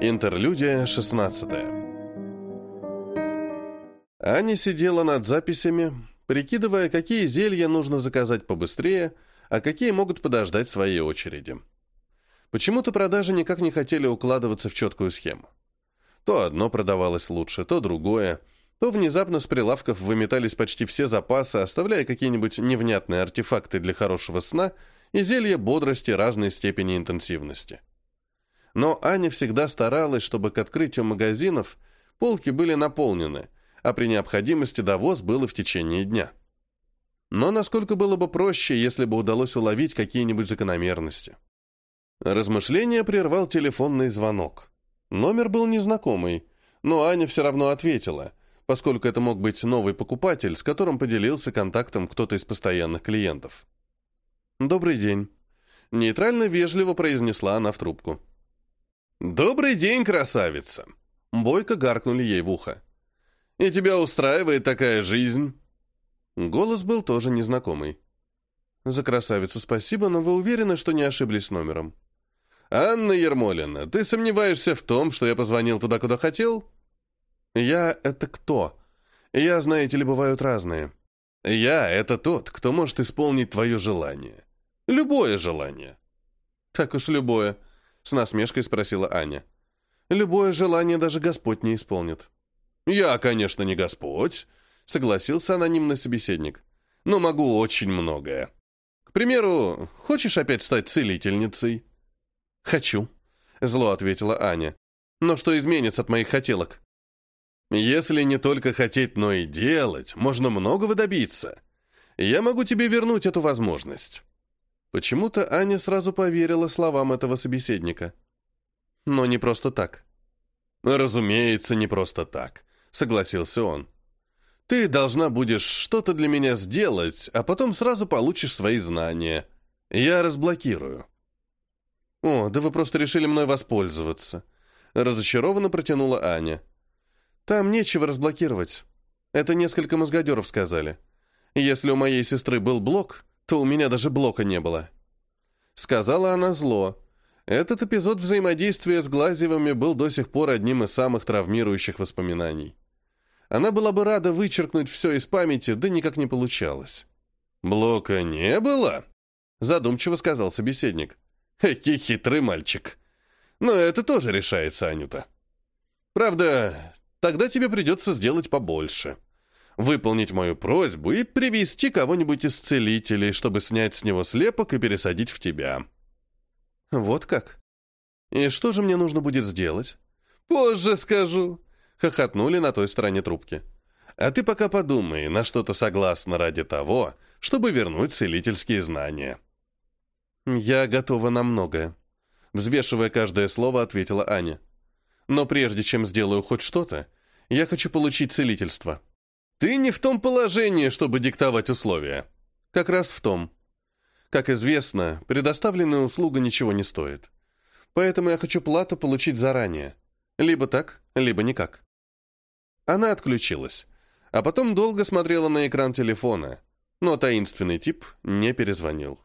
Интерлюдия 16 Аня сидела над записями, прикидывая, какие зелья нужно заказать побыстрее, а какие могут подождать своей очереди. Почему-то продажи никак не хотели укладываться в четкую схему. То одно продавалось лучше, то другое, то внезапно с прилавков выметались почти все запасы, оставляя какие-нибудь невнятные артефакты для хорошего сна и зелья бодрости разной степени интенсивности. Но Аня всегда старалась, чтобы к открытию магазинов полки были наполнены, а при необходимости довоз был и в течение дня. Но насколько было бы проще, если бы удалось уловить какие-нибудь закономерности. Размышление прервал телефонный звонок. Номер был незнакомый, но Аня все равно ответила, поскольку это мог быть новый покупатель, с которым поделился контактом кто-то из постоянных клиентов. «Добрый день», — нейтрально вежливо произнесла она в трубку. «Добрый день, красавица!» Бойко гаркнули ей в ухо. «И тебя устраивает такая жизнь?» Голос был тоже незнакомый. «За красавицу спасибо, но вы уверены, что не ошиблись с номером?» «Анна Ермолина, ты сомневаешься в том, что я позвонил туда, куда хотел?» «Я — это кто? Я, знаете ли, бывают разные». «Я — это тот, кто может исполнить твое желание. Любое желание». «Так уж любое», с насмешкой спросила Аня. Любое желание даже Господь не исполнит. Я, конечно, не Господь, согласился анонимный собеседник. Но могу очень многое. К примеру, хочешь опять стать целительницей? Хочу, зло ответила Аня. Но что изменится от моих хотелок? Если не только хотеть, но и делать, можно многого добиться. Я могу тебе вернуть эту возможность. Почему-то Аня сразу поверила словам этого собеседника. Но не просто так. «Разумеется, не просто так», — согласился он. «Ты должна будешь что-то для меня сделать, а потом сразу получишь свои знания. Я разблокирую». «О, да вы просто решили мной воспользоваться», — разочарованно протянула Аня. «Там нечего разблокировать. Это несколько мозгодеров сказали. Если у моей сестры был блок, то у меня даже блока не было. Сказала она зло. Этот эпизод взаимодействия с Глазевыми был до сих пор одним из самых травмирующих воспоминаний. Она была бы рада вычеркнуть все из памяти, да никак не получалось. «Блока не было?» Задумчиво сказал собеседник. «Эки хитрый мальчик. Но это тоже решается, Анюта. Правда, тогда тебе придется сделать побольше выполнить мою просьбу и привести кого-нибудь из целителей, чтобы снять с него слепок и пересадить в тебя». «Вот как? И что же мне нужно будет сделать?» «Позже скажу», — хохотнули на той стороне трубки. «А ты пока подумай, на что ты согласна ради того, чтобы вернуть целительские знания». «Я готова на многое», — взвешивая каждое слово, ответила Аня. «Но прежде чем сделаю хоть что-то, я хочу получить целительство». Ты не в том положении, чтобы диктовать условия. Как раз в том. Как известно, предоставленная услуга ничего не стоит. Поэтому я хочу плату получить заранее. Либо так, либо никак. Она отключилась, а потом долго смотрела на экран телефона, но таинственный тип не перезвонил.